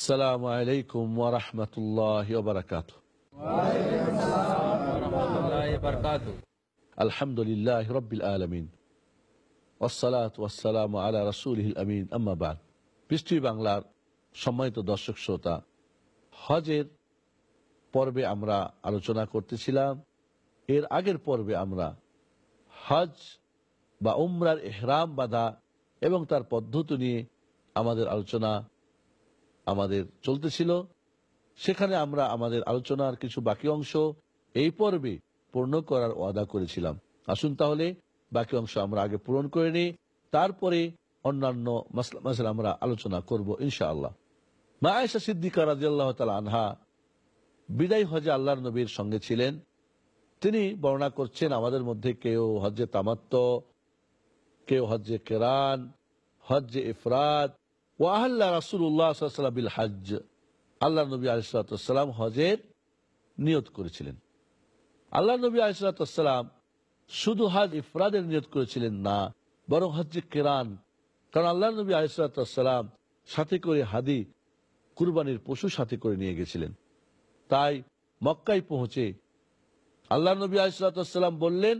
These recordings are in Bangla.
السلام عليكم ورحمة الله وبركاته الحمد لله رب العالمين والصلاة والسلام على رسوله الأمين أما بعد পৃষ্টি বাংলার সম্মানিত দর্শক শ্রোতা হজের পর্বে আমরা আলোচনা করতেছিলাম এর আগের পর্বে আমরা হজ বা উমরার এহরাম বাঁধা এবং তার পদ্ধতি নিয়ে আমাদের আলোচনা আমাদের চলতেছিল। সেখানে আমরা আমাদের আলোচনার কিছু বাকি অংশ এই পর্বে পূর্ণ করার ওয়াদা করেছিলাম। আসুন তাহলে বাকি অংশ আমরা আগে পূরণ করে নিই, তারপরে অন্যান্য মাসলা আমরা আলোচনা করব ইনশাআল্লাহ। মা আয়সা সিদ্দিকা রাজিয়াল্লাহ তালা আনহা বিদায় হজে আল্লাহর নবীর সঙ্গে ছিলেন। তিনি বর্ণনা করছেন, আমাদের মধ্যে কেউ হজ্জে তামাত্ম কেউ হজ্জে কেরান, হজ্জে ইফরাদ ওয়াহাল্লা রাসুল্লাহ বিল হাজ আল্লাহ নবী আলিসাল্লাম হজের নিয়ত করেছিলেন। আল্লাহ নবী আলিসাল্লাম শুধু হজ ইফরাদের নিয়ত করেছিলেন না, বরং হজ্জে কেরান। কারণ আল্লাহ নবী আলিসাল্লাম সাথে করে হাদি কুরবানির পশু সাথে করে নিয়ে গেছিলেন। তাই মক্কায় পৌঁছে আল্লাহ নবী আলিসাল্লাম বললেন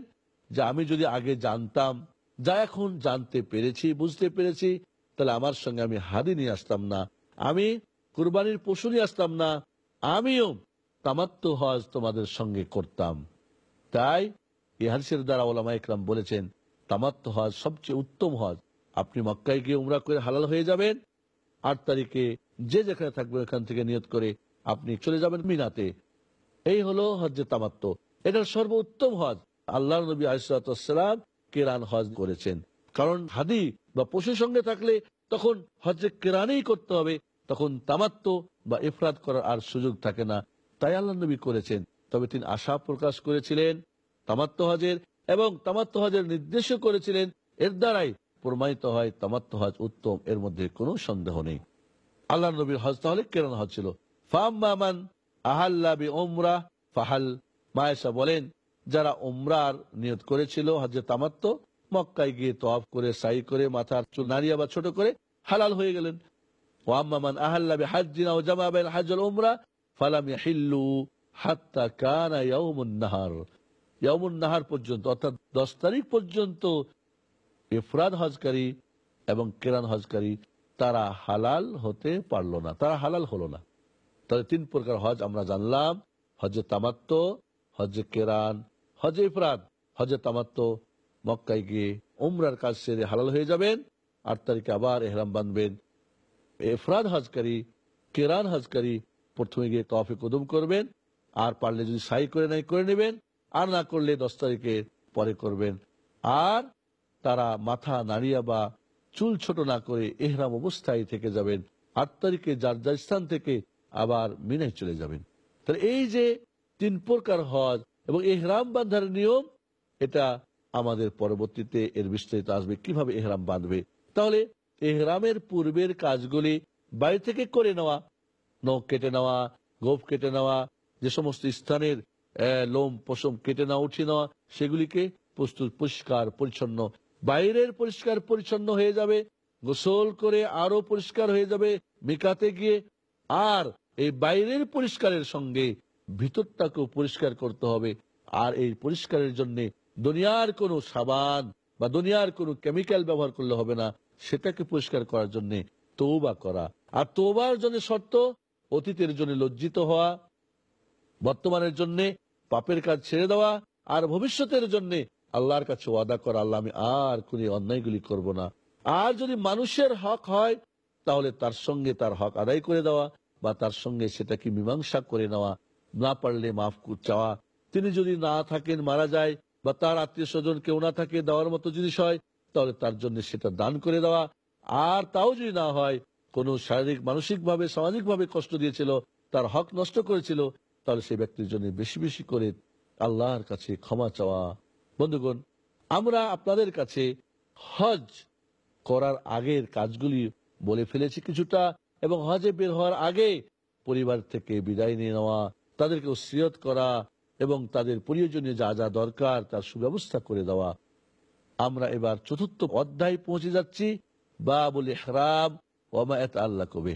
যে, আমি যদি আগে জানতাম, যা এখন জানতে পেরেছি, বুঝতে পেরেছি তাহলে আমার সঙ্গে আমি হাদি নিয়ে আসতাম না। আমি কুরবানির পশু নিয়ে আসতাম না। আমিও তামাত্ম হজ তোমাদের সঙ্গে করতাম। তাই ইহাদিসের দ্বারা ওলামা ইকরাম বলেছেন তামাত্ম হজ সবচেয়ে উত্তম হজ। আপনি মক্কায় গিয়ে উমরা করে হালাল হয়ে যাবেন। আট তারিখে যে যেখানে থাকবে ওখান থেকে নিয়ত করে আপনি চলে যাবেন মিনাতে। এই হলো হজ্জে তামাত্ম এটার সর্বোত্তম হজ। আল্লাহ নবী আলিসাল্লাম কেরান হজ করেছেন। কারণ হাদি বা পশুর সঙ্গে থাকলে তখন হজ্জে কেরানেই করতে হবে, তখন তামাত্ম বা ইফরাদ করার আর সুযোগ থাকে না। তাই আল্লাহ নবী করেছেন। তবে তিনি আশা প্রকাশ করেছিলেন, তামাত্ম হজের এবং তামাত্ম হজের নির্দেশও করেছিলেন। এর দ্বারাই প্রমাণিত হয় তামাত্ম হজ উত্তম, এর মধ্যে কোনো সন্দেহ নেই। আল্লাহ নবীর হজ তাহলে কেরান হজ ছিল। ফাহমান আহাল্লাবি ওমরা ফাহাল মায়েশা বলেন, যারা ওমরার নিয়ত করেছিল হজে তামাত্ম মক্কায় গিয়ে তফ করে, সাই করে, মাথার চুল নারিয়া বা ছোট করে হালাল হয়ে গেলেন। হাজ্জিনা ও হাজল হাত্তা পর্যন্ত, অর্থাৎ দশ তারিখ পর্যন্ত হজকারী এবং কেরান হজকারী তারা হালাল হতে পারল না, তারা হালাল হলো না। তাহলে তিন প্রকার হজ আমরা জানলাম, হজে তামাত্ম হজে কেরান, হজে ইফরাদ হজে তামাত্ম মক্কায় গিয়ে উমরার কাজ সেরে হালাল হয়ে যাবেন। আট তারিখে আবার এহরাম বাঁধবেন। এফরাদ হজকারী, কেরান হজকারী প্রথমে গিয়ে তফে কদম করবেন। আর পারলে যদি সাই করে নাই করে নেবেন। আর না করলে দশ তারিখে পরে করবেন। আর তারা মাথা নাড়িয়া বা চুল ছোট না করে এহরাম অবস্থায় থেকে যাবেন। আট তারিখে যার যার স্থান থেকে আবার মিনায় চলে যাবেন। তাহলে এই যে তিন প্রকার হজ এবং এহরাম বাঁধার নিয়ম, এটা আমাদের পরবর্তীতে এর বিস্তারিত আসবে। কীভাবে এহরাম বাঁধবে? তাহলে এহরামের পূর্বের কাজগুলি বাড়ি থেকে করে নেওয়া, নখ কেটে নেওয়া, গোফ কেটে নেওয়া, যে সমস্ত স্থানের লোম, পশম কেটে নেওয়া, উঠিয়ে নেওয়া, সেগুলিকে প্রস্তুত, পরিষ্কার, পরিচ্ছন্ন। বাইরের পরিষ্কার, পরিচ্ছন্ন হয়ে যাবে, গোসল করে আরও পরিষ্কার হয়ে যাবে, মিকাতে গিয়ে। আর এই বাইরের পরিষ্কারের সঙ্গে ভিতরটাকেও পরিষ্কার করতে হবে। আর এই পরিষ্কারের জন্য দুনিয়ার কোনো সাবান বা দুনিয়ার কোনো কেমিক্যাল ব্যবহার করলে হবে না, সেটাকে পরিষ্কার করার জন্য তৌবা করা। আর তৌবার জন্য শর্ত, অতীতের জন্য লজ্জিত হওয়া, বর্তমানের জন্য পাপের কাজ ছেড়ে দেওয়া, আর ভবিষ্যতের জন্য আল্লাহর কাছে ওয়াদা করা, আল্লাহ আমি আর কোন অন্যায়গুলি করব না। আর যদি মানুষের হক হয়, তাহলে তার সঙ্গে তার হক আদায় করে দেওয়া বা তার সঙ্গে সেটাকে মীমাংসা করে নেওয়া, না পারলে মাফ চাওয়া। তিনি যদি না থাকেন, মারা যায় বা তার আত্মীয় স্বজন কেউ না থাকে, দেওয়ার মতো জিনিস হয়, তাহলে তার জন্য সেটা দান করে দেওয়া। আর তাও যদি না হয়, কোনো শারীরিক মানসিক ভাবে সামাজিক ভাবে কষ্ট দিয়েছিল, তার হক নষ্ট করেছিল, তাহলে সেই ব্যক্তির জন্য বেশি বেশি করে আল্লাহর কাছে ক্ষমা চাওয়া। বন্ধুগণ, আমরা আপনাদের কাছে হজ করার আগের কাজগুলি বলে ফেলেছি কিছুটা, এবং হজে বের হওয়ার আগে পরিবার থেকে বিদায় নিয়ে নেওয়া তাদেরকে ওসিয়ত করা এবং তাদের প্রয়োজনে যা যা দরকার তার সুব্যবস্থা করে দেওয়া। আমরা এবার চতুর্থ অধ্যায় পৌঁছে যাচ্ছি। বাবুল এহরাম ওমায়ত আল্লাহ কবে?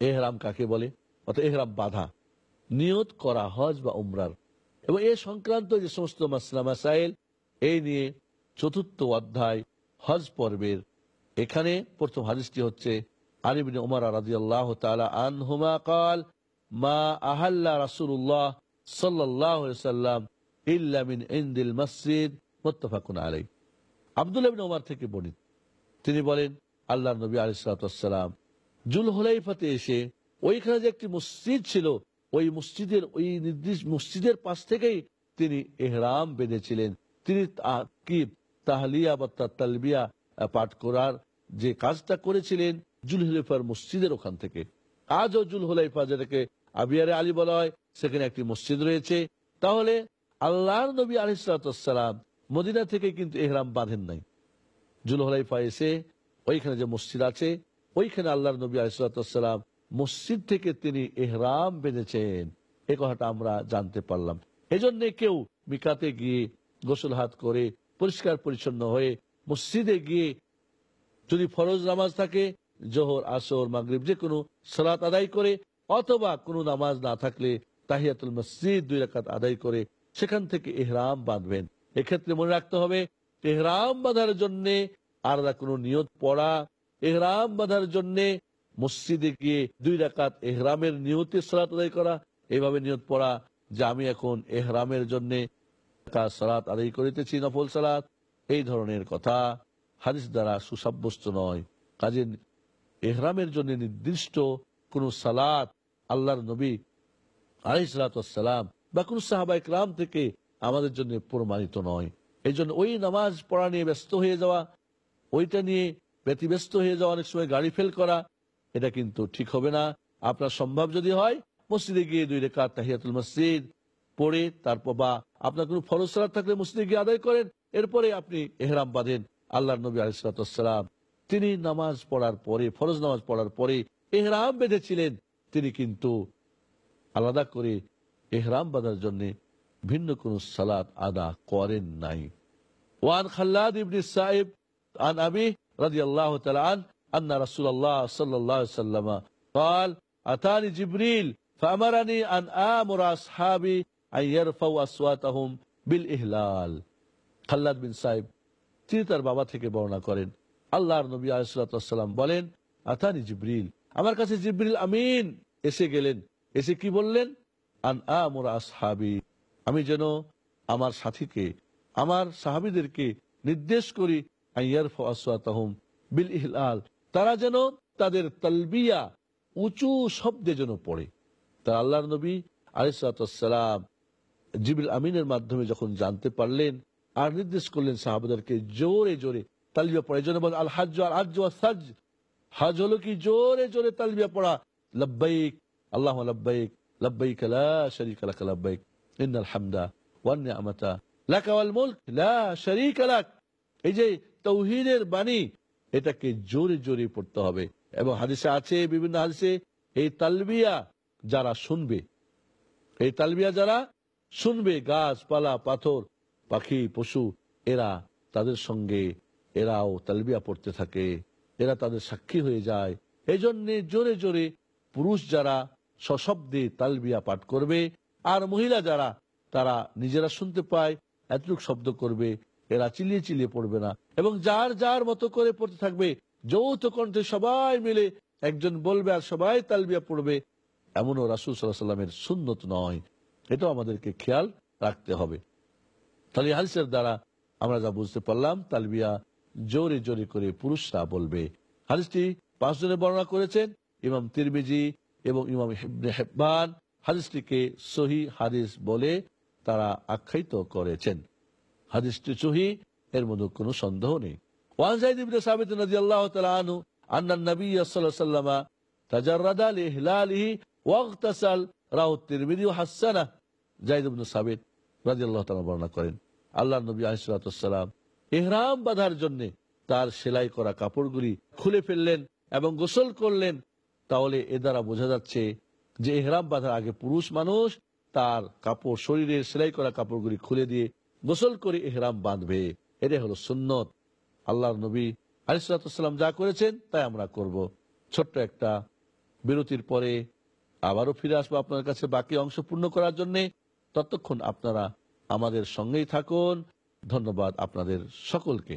এহরাম কাকে বলে? অর্থাৎ এহরাম বাধা। নিয়ত করা হজ বা উমরার। এবং এ সংক্রান্ত যে সমস্ত মাসলাম মাসাইল, এই নিয়ে চতুর্থ অধ্যায় হজ পর্বের এখানে প্রথম হাদিসটি হচ্ছে আলিবিন উমার রাজি আল্লাহ তালা আনহুমা কাল, মা আহাল্লা রাসুল্লাহ সাল্লাম ইল্লা মিন ইনদিল মসজিদ মুত্তাফাকুন আব্দুল্লাহ ইবনে থেকে বর্ণিত। তিনি বলেন, আল্লাহর নবী ওয়াসসালাম জুল হুলাইফাতে এসে ওইখানে যে একটি মসজিদ ছিল, ওই মসজিদের, ওই নির্দিষ্ট মসজিদের পাশ থেকেই তিনি এহরাম বেঁধেছিলেন। তিনি কি তাহলিয়া বা তালবিয়া পাঠ করার যে কাজটা করেছিলেন জুল হুলাইফার মসজিদের ওখান থেকে। আজও জুল হুলাইফা যেটাকে আবিয়ারে আলী বলা হয় সেখানে একটি মসজিদ রয়েছে। তাহলে আল্লাহর নবী আলিসালাম মদিনা থেকে কিন্তু এহরাম বাঁধেন নাই। জুল হুলাইফা এসে ওইখানে যে মসজিদ আছে, ওইখানে আল্লাহর নবী আলিসাল্লাম মসজিদ থেকে তিনি এহরাম বেঁধেছেন। এ কথাটা আমরা জানতে পারলাম। এজন্য কেউ মিকাতে গিয়ে গোসল হাত করে পরিষ্কার পরিচ্ছন্ন হয়ে মসজিদে গিয়ে যদি ফরজ নামাজ থাকে, জোহর, আসর, মাগরিব যে কোনো সালাত আদায় করে, অথবা কোনো নামাজ না থাকলে তাহিয়াতুল মসজিদ দুই রাকাত আদায় করে সেখান থেকে এহরাম বাঁধবেন। এক্ষেত্রে মনে রাখতে হবে, এহরাম বাঁধার জন্য আলাদা কোনো নিয়ত পড়া, এহরাম বাঁধার জন্য মসজিদে গিয়ে দুই রাকাত এহরামের নিয়তে সালাত আদায় করা এইভাবে নিয়ত পড়া যে আমি এখন এহরামের জন্য সালাত আদায় করিতেছি, নফল সালাত। এই ধরনের কথা হাদিস দ্বারা সুসাব্যস্ত নয়। কাজে এহরামের জন্য নির্দিষ্ট কোন সালাত আল্লাহর নবী আলিসালাম বা কোন সাহাবা ইকরাম থেকে আমাদের জন্য প্রমাণিত নয়। এই জন্য ওই নামাজ পড়া নিয়ে ব্যস্ত হয়ে যাওয়া, ওইটা নিয়ে ব্যতিব্যস্ত হয়ে যাওয়া, অনেক সময় গাড়ি ফেল করা, এটা কিন্তু ঠিক হবে না। আপনার সম্ভব যদি হয়, মসজিদে গিয়ে দুই রেখা তাহিয়াতুল মসজিদ পড়ে, তারপর বা আপনার কোনো ফরজ থাকলে মসজিদে গিয়ে আদায় করেন, এরপরে আপনি এহরাম বাঁধেন আল্লাহ নবী আলিসালাম তিনি নামাজ পড়ার পরে, ফরজ নামাজ পড়ার পরে এহরাম বেঁধেছিলেন। তিনি কিন্তু আলাদা করে এহরাম বাঁধার জন্য ভিন্ন কোন সালাত আদা করেন নাই ওয়ান খাল্লাদ ইবনে সাহেব عن أبي رضي الله تعالى عنه أن رسول الله صلى الله عليه وسلم قال أتاني جبريل فأمرني أن آمر أصحابي أن يرفعوا أصواتهم بالإهلال খাল্লাদ বিন সাহেব তিনি তার বাবা থেকে বর্ণনা করেন আল্লাহর নবী আলাইসালাম বলেন আতানি জিব্রিল আমার কাছে জিব্রিল আমিন এসে গেলেন এসে কি বললেন? আন আসহাবি, আমি যেন আমার সাথীকে, আমার সাহাবিদেরকে নির্দেশ করি বিল ইহলাল। তারা যেন তাদের তালবিয়া উঁচু শব্দে যেন পড়ে। তা আল্লাহর নবী আলিসালাম জিবিল আমিনের মাধ্যমে যখন জানতে পারলেন আর নির্দেশ করলেন সাহাবাদেরকে জোরে জোরে তালবিয়া পড়া জন্য আল হাজ আল হাজ হাজ হলো কি? জোরে জোরে তালবিয়া পড়া। লব্বাইক আল্লাহ লব্বাইক লব্বাইক লা শারীকা লা এই যে তৌহিদের বাণী, এটাকে জোরে জোরে পড়তে হবে। এবং হাদিসে আছে, বিভিন্ন হাদিসে এই তালবিয়া যারা শুনবে, এই তালবিয়া যারা শুনবে গাছপালা পাথর, পাখি, পশু, এরা তাদের সঙ্গে, এরাও তালবিয়া পড়তে থাকে, এরা তাদের সাক্ষী হয়ে যায়। এই জন্যে জোরে জোরে পুরুষ যারা সশব্দে তালবিয়া পাঠ করবে, আর মহিলা যারা, তারা নিজেরা শুনতে পায়, এতটুক শব্দ করবে, এরা চিলিয়ে চিলিয়ে পড়বে না। এবং যার যার মতো করে পড়তে থাকবে, যৌথ কণ্ঠে সবাই মিলে একজন বলবে আর সবাই তালবিয়া পড়বে। এমনও রাসুল সাল্লাহ সাল্লামের সুন্নত নয়। এটাও আমাদেরকে খেয়াল রাখতে হবে। তাহলে এই হাদিসের দ্বারা আমরা যা বুঝতে পারলাম, তালবিয়া জোরে জোরে করে পুরুষরা বলবে। হাদিসটি পাঁচজনে বর্ণনা করেছেন। ইমাম তিরমিজি এবং ইমাম হেব্বান হাদিসটিকে সহি হাদিস বলে তারা আখ্যায়িত করেছেন। হাদিসটি সহি, এর মধ্যে কোনো সন্দেহ নেই। জাইদ নবী ইবনে সাবিত বর্ণনা করেন বাঁধার জন্য তার সেলাই করা কাপড়গুলি খুলে ফেললেন এবং গোসল করলেন। তাহলে এ দ্বারা বোঝা যাচ্ছে যে এহরাম বাঁধার আগে পুরুষ মানুষ তার কাপড় শরীরের সেলাই করা কাপড়গুলি খুলে দিয়ে গোসল করে এহরাম বাঁধবে। এটাই হলো সুন্নত। আল্লাহর নবী আলিসাল্লাম যা করেছেন তাই আমরা করব। ছোট্ট একটা বিরতির পরে আবারও ফিরে আসব আপনার কাছে বাকি অংশ পূর্ণ করার জন্য। ততক্ষণ আপনারা আমাদের সঙ্গেই থাকুন। ধন্যবাদ আপনাদের সকলকে।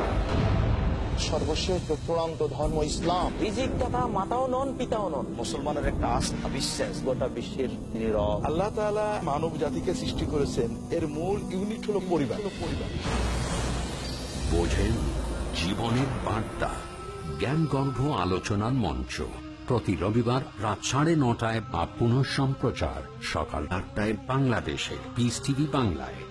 সর্বশেষ চূড়ান্ত ধর্ম ইসলাম। রিজিক দাতা মাতাও নন পিতাও নন। মুসলমানের একটা আস্থা বিশ্বাস। গোটা বিশ্বের নীরব। আল্লাহ তাআলা মানব জাতিকে সৃষ্টি করেছেন। এর মূল ইউনিট হলো পরিবার। পরিবার বোঝেন জীবনের বার্তা। জ্ঞানগর্ভ আলোচনার মঞ্চ। প্রতি রবিবার রাত সাড়ে নটায় বা পুনঃ সম্প্রচার সকাল আটটায় বাংলাদেশে। পিস টিভি বাংলায়।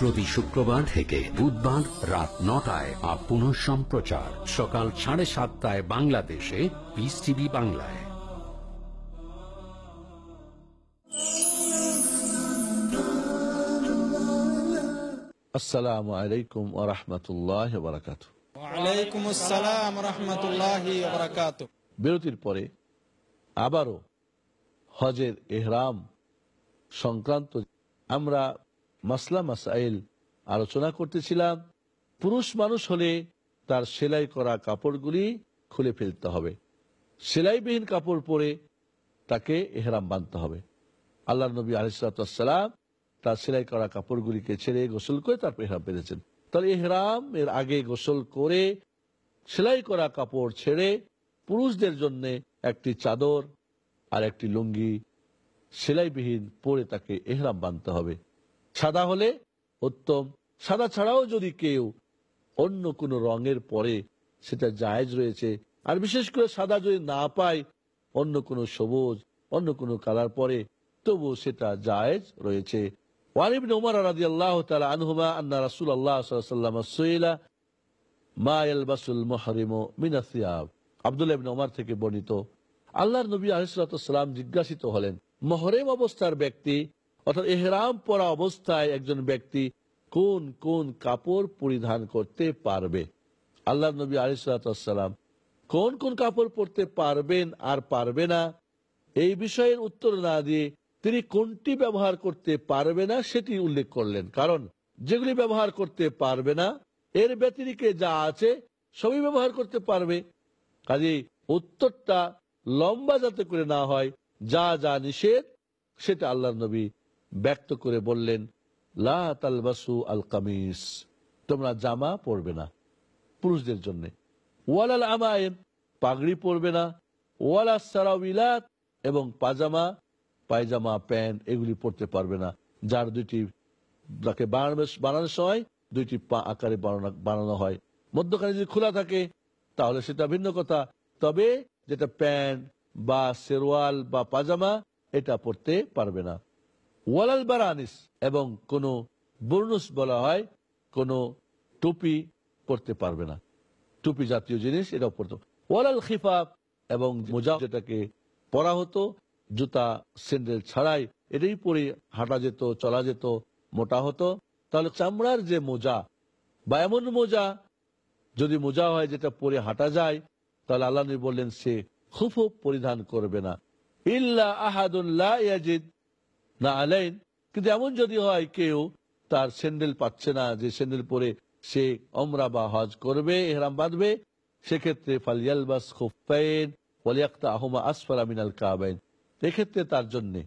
প্রতি শুক্রবার থেকে বুধবার রাত নটায় আর পুনঃ সম্প্রচার। সকাল সাড়ে সাতটায় বাংলাদেশে পিস টিভি বাংলায়। আসসালামু আলাইকুম ওয়া রাহমাতুল্লাহি ওয়া বারাকাতুহু। ওয়ালাইকুম আসসালাম রহমতুল্লাহি বারাকাত বিরতির পরে আবারও হজের এহরাম সংক্রান্ত আমরা মাসলা মাসাইল আলোচনা করতেছিলাম। পুরুষ মানুষ হলে তার সেলাই করা কাপড়গুলি খুলে ফেলতে হবে। সেলাইবিহীন কাপড় পরে তাকে এহরাম বাঁধতে হবে। আল্লাহ নবী আলিসাল্লাম তার সেলাই করা কাপড়গুলিকে ছেড়ে গোসল করে তারপর এহরাম বেঁধেছেন তাহলে এহরাম এর আগে গোসল করে সেলাই করা কাপড় ছেড়ে পুরুষদের জন্য একটি চাদর আর একটি লুঙ্গি সেলাইবিহীন পরে তাকে এহরাম বাঁধতে হবে। সাদা হলে উত্তম, সাদা ছাড়াও যদি কেউ অন্য কোনো রঙের পরে সেটা জায়েজ রয়েছে, আর বিশেষ করে সাদা যদি না পায়, অন্য কোনো সবুজ, অন্য কোনো কালার পরে তবু সেটা জায়েজ রয়েছে। আল্লাহ আনহুমা রাসুল আল্লাহ থেকে বর্ণিত। আল্লাহর নবী আলিসাল্লাম জিজ্ঞাসিত হলেন, মহরেম অবস্থার ব্যক্তি অর্থাৎ এহরাম পরা অবস্থায় একজন ব্যক্তি কোন কোন কাপড় পরিধান করতে পারবে? আল্লাহ নবী আলিসাল্লাম কোন কোন কাপড় পরতে পারবেন আর পারবে না? এই বিষয়ের উত্তর না দিয়ে তিনি কোনটি ব্যবহার করতে পারবে না সেটি উল্লেখ করলেন। কারণ যেগুলি ব্যবহার করতে পারবে না, এর ব্যতিরিকে যা আছে সবই ব্যবহার করতে পারবে। কাজে উত্তরটা লম্বা যাতে করে না হয়, যা যা নিষেধ, সেটা আল্লাহ নবী ব্যক্ত করে বললেন, লা তালবাসু আল কামিস। তোমরা জামা পরবে না পুরুষদের জন্য। ওয়ালাল আমায়েম, পাগড়ি পরবে না। ওয়ালা সারাবিলাত এবং পাজামা, পায়জামা, প্যান্ট, এগুলি পরতে পারবে না। যার দুইটি তাকে বানানো বানানোর সময় দুইটি পা আকারে বানানো হয়। মধ্যখানে যদি খোলা থাকে, তাহলে সেটা ভিন্ন কথা। তবে যেটা প্যান্ট বা সেরওয়াল বা পাজামা, এটা পরতে পারবে না। ওয়ালাল বারানিস এবং কোনো বর্ণুস বলা হয়, কোনো টুপি পরতে পারবে না। টুপি জাতীয় জিনিস এটাও পরতো। ওয়ালাল খিফাফ এবং মোজা যেটাকে পরা হতো, জুতা, স্যান্ডেল ছাড়াই এটাই পরে হাঁটা যেত, চলা যেত, মোটা হতো। তাহলে চামড়ার যে মোজা, বা এমন মোজা, যদি মোজা হয় যেটা পরে হাঁটা যায়, তাহলে আল্লাহ বললেন, সে খুব পরিধান করবে না। ইল্লা আহাদুল্লাহ ইয়াজিদ না আলাইন কিন্তু এমন যদি হয় কেউ তার স্যান্ডেল পাচ্ছে না, যে স্যান্ডেল পরে সে অমরা বা হজ করবে, এহরাম বাঁধবে, সেক্ষেত্রে ফালিয়ালবাস খুফাইন ওয়ালিয়াক্তা আহমা আসফারা মিনাল কাবাইন। এক্ষেত্রে তার জন্যে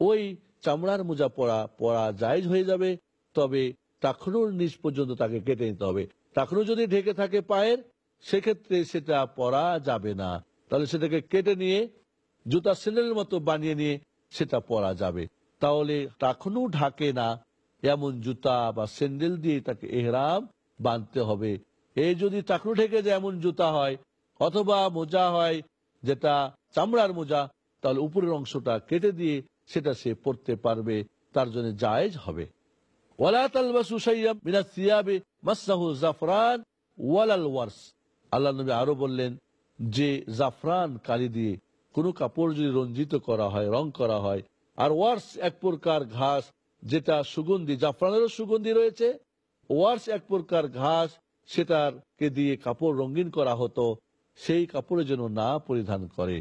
ওই চামড়ার মোজা পরা পরা জায়জ হয়ে যাবে, তবে টাকনুর নিচ পর্যন্ত তাকে কেটে নিতে হবে। টাকনু যদি ঢেকে থাকে পায়ের, সেক্ষেত্রে সেটা পরা যাবে না। তাহলে সেটাকে কেটে নিয়ে জুতা সেলের মতো বানিয়ে নিয়ে সেটা পরা যাবে। তাহলে টাকনু ঢাকে না। এমন জুতা বা স্যান্ডেল দিয়ে তাকে এহরাম বাঁধতে হবে। এই যদি টাকনু ঢেকে যায় এমন জুতা হয়, অথবা মোজা হয়, যেটা চামড়ার মোজা, তাহলে উপরের অংশটা কেটে দিয়ে সেটা সে পড়তে পারবে। তার জন্য জায়েজ হবে। জাফরান ওয়ালাল ওয়ারস। আল্লাহ নবী আরও বললেন, যে জাফরান কালি দিয়ে কোনো কাপড় যদি রঞ্জিত করা হয়, রং করা হয়, আর ওয়ার্স এক প্রকার ঘাস যেটা সুগন্ধি, জাফরানেরও সুগন্ধি রয়েছে, ওয়ার্স এক প্রকার ঘাস সেটাকে দিয়ে কাপড় রঙিন করা হতো, সেই কাপড়ের যেন না পরিধান করে।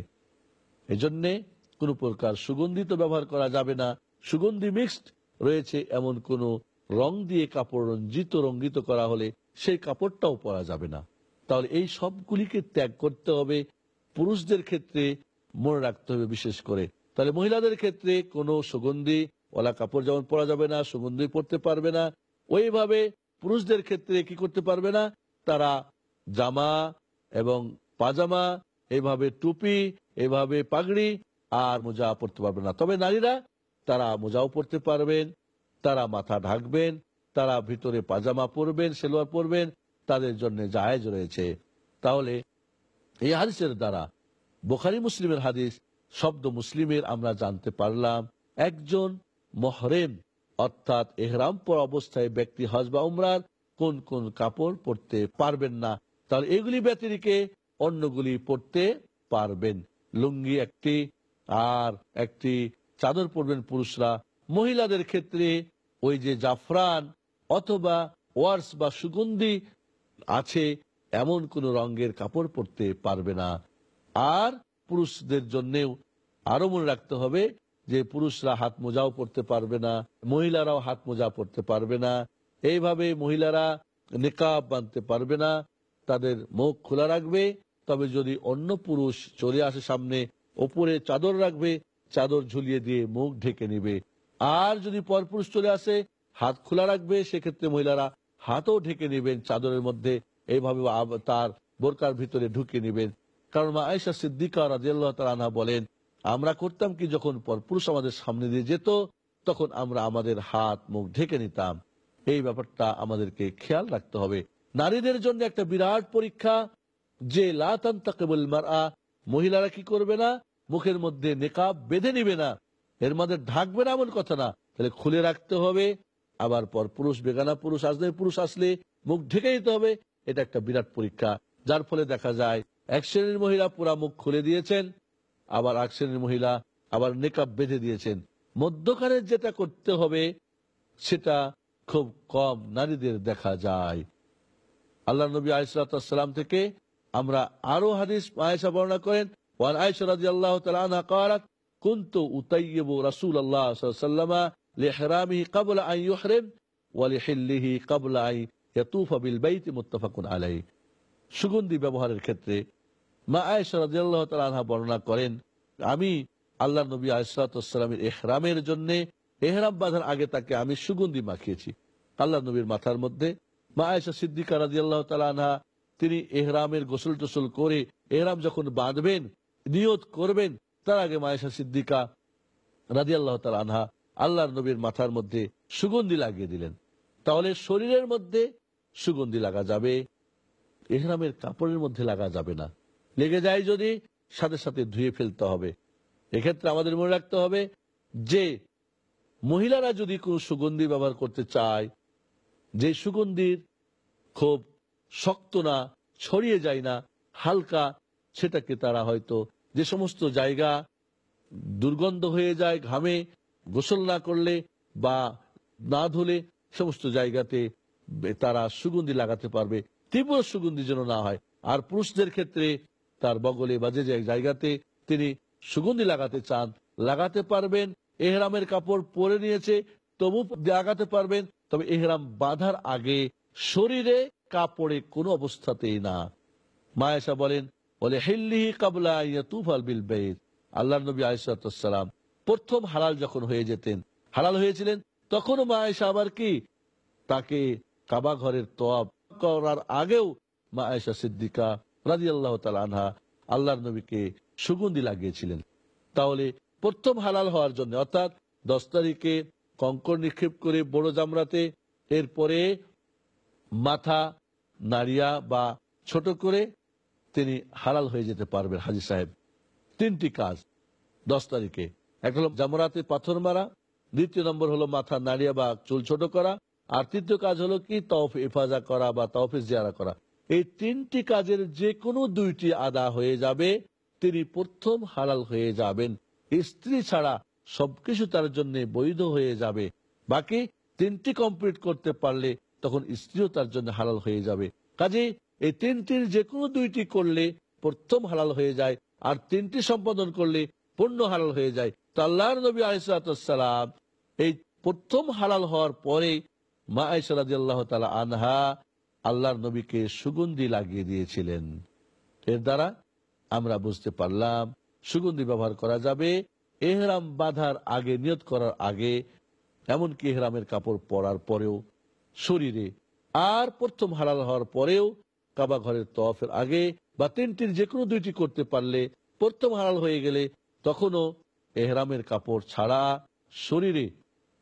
এজন্যে কোনো প্রকার সুগন্ধিত ব্যবহার করা যাবে না। সুগন্ধি মিক্সড রয়েছে এমন কোন রং দিয়ে কাপড় রঞ্জিত, রঙ্গিত করা হলে সেই কাপড়টাও পরা যাবে না। তাহলে এই সবগুলিকে ত্যাগ করতে হবে। পুরুষদের ক্ষেত্রে মনে রাখতে হবে বিশেষ করে। তাহলে মহিলাদের ক্ষেত্রে কোনো সুগন্ধি, ওলা কাপড় যেমন পরা যাবে না, সুগন্ধি পরতে পারবে না, ওইভাবে পুরুষদের ক্ষেত্রে কি করতে পারবে না? তারা জামা এবং পাজামা, এভাবে টুপি, এভাবে পাগড়ি আর মোজা পরতে পারবে না। তবে নারীরা, তারা মোজাও পরতে পারবেন, তারা মাথা ঢাকবেন, তারা ভিতরে পাজামা পরবেন, সেলোয়ার পরবেন, তাদের জন্য জায়েজ রয়েছে। তাহলে এই হাদিসের দ্বারা বোখারি মুসলিমের হাদিস, শব্দ মুসলিমের আমরা জানতে পারলাম, একজন মহরেম, অর্থাৎ এহরাম পর অবস্থায় ব্যক্তি হজ বা উমরার কোন কোন কাপড় পরতে পারবেন না। তাহলে এগুলি ব্যতিরিকে অন্যগুলি পরতে পারবেন। লুঙ্গি একটি আর একটি চাদর পরবেন পুরুষরা। মহিলাদের ক্ষেত্রে ওই যে জাফরান অথবা ওয়ার্স বা সুগন্ধি আছে, এমন কোন রঙের কাপড় পরতে পারবে না। আর পুরুষদের জন্যেও আরও মনে রাখতে হবে যে পুরুষরা হাত মোজাও পরতে পারবে না, মহিলারাও হাত মোজা পরতে পারবে না। এইভাবে মহিলারা নেকাব বাঁধতে পারবে না, তাদের মুখ খোলা রাখবে, তবে যদি অন্য পুরুষ চলে আসে সামনে, ওপরে চাদর রাখবে, চাদর ঝুলিয়ে দিয়ে মুখ ঢেকে নিবে। আর যদি পরপুরুষ চলে আসে, হাত খোলা রাখবে, সেক্ষেত্রে মহিলারা হাতও ঢেকে নেবেন চাদরের মধ্যে এইভাবে তার বোরকার ভিতরে ঢুকে নেবেন। কারণ মা আয়সা সিদ্দিকা রাজিয়াল্লাহ তালা বলেন, আমরা করতাম কি যখন পরপুরুষ আমাদের সামনে দিয়ে যেত? তখন আমরা আমাদের হাত, মুখ ঢেকে নিতাম। এই ব্যাপারটা আমাদেরকে খেয়াল রাখতে হবে। নারীদের জন্য একটা বিরাট পরীক্ষা, যে মহিলারা কি করবে না? মুখের মধ্যে নেকাব বেঁধে নিবে না। এর মধ্যে ঢাকবে না এমন কথা না। তাহলে খুলে রাখতে হবে। আবার পর পুরুষ বেগানা পুরুষ আসলে পুরুষ আসলে মুখ ঢেকে নিতে হবে। এটা একটা বিরাট পরীক্ষা। যার ফলে দেখা যায় এক শ্রেণির মহিলা পুরা মুখ খুলে দিয়েছেন, আবার এক শ্রেণির মহিলা আবার নেকাব বেঁধে দিয়েছেন। মধ্যখানে যেটা করতে হবে, সেটা খুব কম নারীদের দেখা যায়। আল্লাহ নবী আলিসাল্লাম থেকে আমরা আরও হাদিস আয়সা বর্ণনা করেন আল্লাহ সাল্লামা আই সুগন্ধি ব্যবহারের ক্ষেত্রে মা আয়েশা রাদিয়াল্লাহু তাআলা আনহা বর্ণনা করেন, আমি আল্লাহ নবী আলিসাল্লামের এহরামের জন্য এহরাম বাঁধার আগে তাকে আমি সুগন্ধি মাখিয়েছি। আল্লাহ নবীর মাথার মধ্যে মা আয়েশা সিদ্দিকা রাদিয়াল্লাহু তাআলা আনহা, তিনি এহরামের গোসল টোসল করে এহরাম যখন বাঁধবেন, নিয়ত করবেন, তার আগে মায়েশা সিদ্দিকা রাজি আল্লাহ তাল আনহা আল্লাহর নবীর মাথার মধ্যে সুগন্ধি লাগিয়ে দিলেন। তাহলে শরীরের মধ্যে সুগন্ধি লাগা যাবে, এহরামের কাপড়ের মধ্যে লাগা যাবে না। লেগে যায় যদি, সাথে সাথে ধুয়ে ফেলতে হবে। এক্ষেত্রে আমাদের মনে রাখতে হবে যে, মহিলারা যদি কোনো সুগন্ধি ব্যবহার করতে চায়, যে সুগন্ধির খুব শক্ত না, ছড়িয়ে যায় না, হালকা, সেটাকে তারা হয়তো যে সমস্ত জায়গা দুর্গন্ধ হয়ে যায়, ঘামে, গোসল না করলে বা না ধুলে, সমস্ত জায়গাতে তারা সুগন্ধি লাগাতে পারবে। তীব্র সুগন্ধি যেন না হয়। আর পুরুষদের ক্ষেত্রে তার বগলে বা যে জায়গাতে তিনি সুগন্ধি লাগাতে চান। লাগাতে পারবেন, এহরামের কাপড় পরে নিয়েছে, তবু লাগাতে পারবেন, তবে এহরাম বাঁধার আগে শরীরে, কাপড়ে কোনো অবস্থাতেই না। মায়েশা বলেন বলে হিল্লিহি কাবলা তুফাল বিল বেদ আল্লাহ নবী আয়সালাম প্রথম হালাল যখন হয়ে যেতেন, হালাল হয়েছিলেন, তখনও মা আয়েশা আবার কি? তাকে কাবা ঘরের তোয়াব করার আগেও মা আয়েশা সিদ্দিকা রাজি আল্লাহ আনহা আল্লাহর নবীকে সুগন্ধি লাগিয়েছিলেন। তাহলে প্রথম হালাল হওয়ার জন্য, অর্থাৎ দশ তারিখে কঙ্কর নিক্ষেপ করে বড় জামরাতে, এরপরে মাথা, নাড়িয়া বা ছোট করে তিনি হালাল হয়ে যেতে পারবেন হাজি সাহেব। তিনটি কাজ দশ তারিখে। এক হলো জামরাতে পাথর মারা, দ্বিতীয় নম্বর হলো মাথা, নাড়িয়া বা চুল ছোট করা, আর তৃতীয় কাজ হলো কি তফ ইফাজা করা বা তফে জিয়ারা করা। এই তিনটি কাজের যে কোনো দুইটি আদা হয়ে যাবে, তিনি প্রথম হালাল হয়ে যাবেন। স্ত্রী ছাড়া সবকিছু তার জন্য বৈধ হয়ে যাবে। বাকি তিনটি কমপ্লিট করতে পারলে তখন স্ত্রীও তার জন্য হালাল হয়ে যাবে। কাজে এই তিনটির যে কোনো দুইটি করলে প্রথম হালাল হয়ে যায়, আর তিনটি সম্পাদন করলে পূর্ণ হালাল হয়ে যায়। তো আল্লাহর নবী আলিসালাম এই প্রথম হালাল হওয়ার পরে মা আল্লাহ তালা আনহা আল্লাহর নবীকে সুগন্ধি লাগিয়ে দিয়েছিলেন। এর দ্বারা আমরা বুঝতে পারলাম, সুগন্ধি ব্যবহার করা যাবে, এহরাম বাঁধার আগে, নিয়ত করার আগে, এমনকি এহরামের কাপড় পরার পরেও, শরীরে আর প্রথম হালাল হওয়ার পরেও, কাবা ঘরের তফের আগে বা তিনটির যে কোনো দুইটি করতে পারলে, প্রথম হালাল হয়ে গেলে তখনও এহরামের কাপড় ছাড়া শরীরে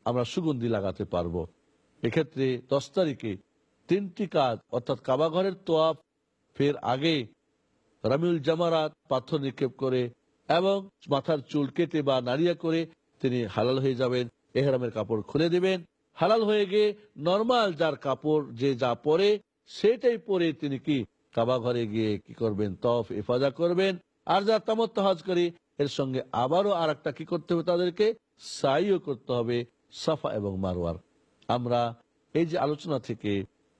আমরা সুগন্ধি লাগাতে পারব। এক্ষেত্রে দশ তারিখে তিনটি কাজ, অর্থাৎ কাবা ঘরের তোয়াফ, ফের আগে রামিউল জামারাত পাথর নিক্ষেপ করে এবং মাথার চুল কেটে বা নাড়িয়া করে তিনি হালাল হয়ে যাবেন, এহরামের কাপড় খুলে দিবেন। হালাল হয়ে গিয়ে নর্মাল যার কাপড় যে যা পরে, সেটাই পরে তিনি কি কাবা ঘরে গিয়ে কি করবেন? তফ ইফাজা করবেন। আর যা তামত্ত হজ করে, এর সঙ্গে আবারও আর একটা কি করতে হবে তাদেরকে? সাইও করতে হবে, সাফা এবং মারওয়ার। আমরা এই যে আলোচনা থেকে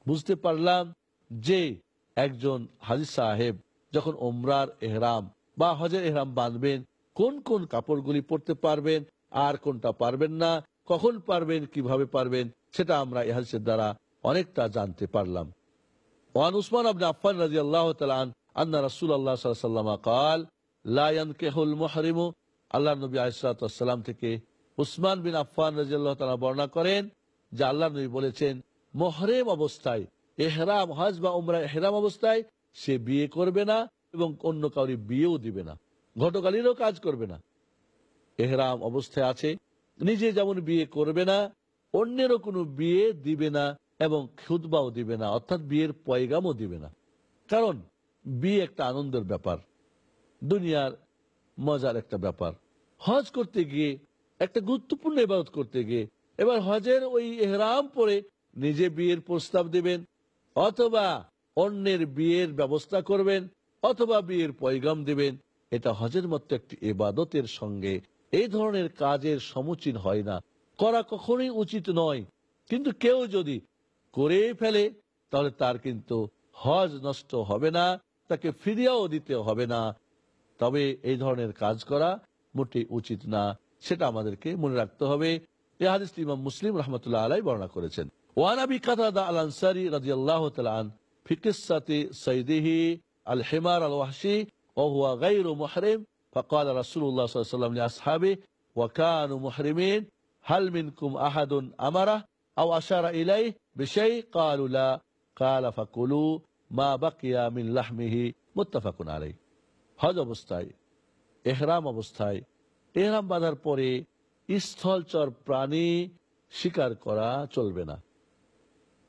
বুঝতে পারলাম যে একজন হাজির সাহেব যখন ওমরার এহরাম বা হজের এহরাম বাঁধবেন, কোন কোন কাপড়গুলি পরতে পারবেন আর কোনটা পারবেন না, কখন পারবেন, কীভাবে পারবেন, সেটা আমরা এহাজের দ্বারা অনেকটা জানতে পারলাম। ওয়ান উসমান আবনে আফান রাজি আল্লাহ আন্না রাসুল আল্লাহ সাল্লামা কাল লায়ন কেহুল মহারিম আল্লাহ নবী আসসালাম থেকে উসমান বিন আফান রাজি আল্লাহ তালা বর্ণনা করেন, যে আল্লাহ নবী বলেছেন মহরেম অবস্থায়, এহরাম, হজ বা উমরা এহরাম অবস্থায়, সে বিয়ে করবে না এবং অন্য কাউরি বিয়েও দিবে না, ঘটকালীনও কাজ করবে না। এহরাম অবস্থায় আছে, নিজে যেমন বিয়ে করবে না, অন্যেরও কোনো বিয়ে দিবে না এবং খুদবাও দিবে না, অর্থাৎ বিয়ের পয়গামও দিবে না। কারণ, বিয়ে একটা আনন্দের ব্যাপার, দুনিয়ার মজার একটা ব্যাপার। হজ করতে গিয়ে, একটা গুরুত্বপূর্ণ ইবাদত করতে গিয়ে, এবার হজের ওই এহরাম পরে নিজে বিয়ের প্রস্তাব দিবেন, অথবা অন্যের বিয়ের ব্যবস্থা করবেন, অথবা বিয়ের পয়গাম দিবেন। এটা হজের মতো একটি এবাদতের সঙ্গে এই ধরনের কাজের সমুচীন হয় না। করা কখনোই উচিত নয়। কিন্তু কেউ যদি করে ফেলে, তাহলে তার কিন্তু হজ নষ্ট হবে না, তাকে ফিরিয়াও দিতে হবে না। তবে এই ধরনের কাজ করা মোটেই উচিত না, সেটা আমাদেরকে মনে রাখতে হবে। এ হাদিসটি ইমাম মুসলিম রহমতুল্লাহ আলাই বর্ণনা করেছেন। ওয়ান আবি কাতাদা আল আনসারি রাদিয়াল্লাহু তাআলা আন ফি কিসসাতি সাইদিহি আল হিমার আল ওয়াহশি وهو غير محرم فقال رسول الله صلى الله عليه وسلم لأصحابه وكانوا محرمين هل منكم أحد أمره أو أشار إليه بشيء قالوا لا قال فكلوا ما بقي من لحمه متفق عليه হজ অবস্থায় এহরাম অবস্থায় এহরাম বাঁধার পরে স্থলচর প্রাণী শিকার করা চলবে না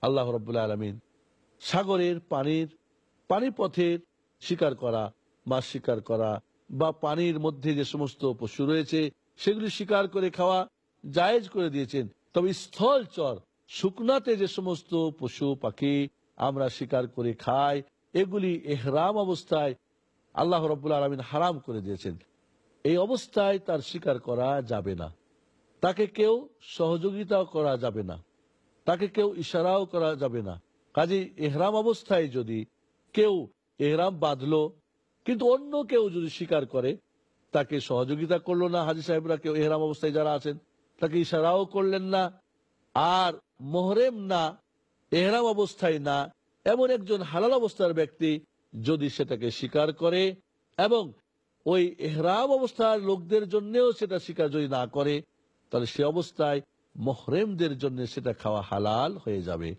আল্লাহ রব্বুল্লাহ আলমিন সাগরের পানির পানি পথের শিকার করা, মাছ শিকার করা বা পানির মধ্যে যে সমস্ত পশু রয়েছে সেগুলি শিকার করে খাওয়া জায়েজ করে দিয়েছেন। তবে স্থলচর শুকনাতে যে সমস্ত পশু পাখি আমরা শিকার করে খাই, এগুলি এহরাম অবস্থায় আল্লাহ রব্বুল আলমিন হারাম করে দিয়েছেন। এই অবস্থায় তার শিকার করা যাবে না। তাকে কেউ সহযোগিতা করা যাবে না। তাকে কেউ ইশারাও করা যাবে না। কাজে এহরাম অবস্থায় যদি কেউ এহরাম বাঁধলো, কিন্তু অন্য কেউ যদি স্বীকার করে, তাকে সহযোগিতা করল না হাজি সাহেবরা, কেউ এহরাম অবস্থায় যারা আছেন, তাকে ইশারাও করলেন না। আর মোহরেম না, এহরাম অবস্থায় না, এমন একজন হালাল অবস্থার ব্যক্তি যদি সেটাকে স্বীকার করে এবং ওই এহরাম অবস্থার লোকদের জন্যেও সেটা স্বীকার যদি না করে, তাহলে সে অবস্থায় মোহরেমদের জন্য সেটা খাওয়া হালাল হয়ে যাবে।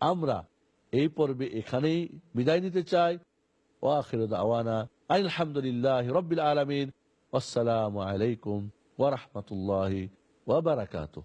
আমরা এই পর্বে এখানেই বিদায় নিতে চাই। ওয়াখির আওয়ানা আলহামদুলিল্লাহ রবিল আলমিন। আসসালামু আলাইকুম ওরহমতুল্লাহ ওবরাকাতুহ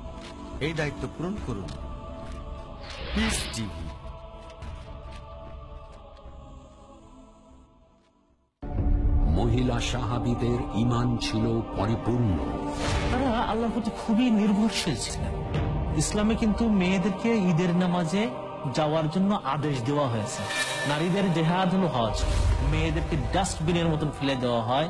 এই দায়িত্ব পূরণ করুন। মহিলা সাহাবিদের ইমান ছিল পরিপূর্ণ। তারা আল্লাহর প্রতি খুবই নির্ভরশীল ছিলেন। ইসলামে কিন্তু মেয়েদেরকে ঈদের নামাজে যাওয়ার জন্য আদেশ দেওয়া হয়েছে। নারীদের জেহাদ হলো হজ মেয়েদেরকে ডাস্টবিনের মতন ফেলে দেওয়া হয়।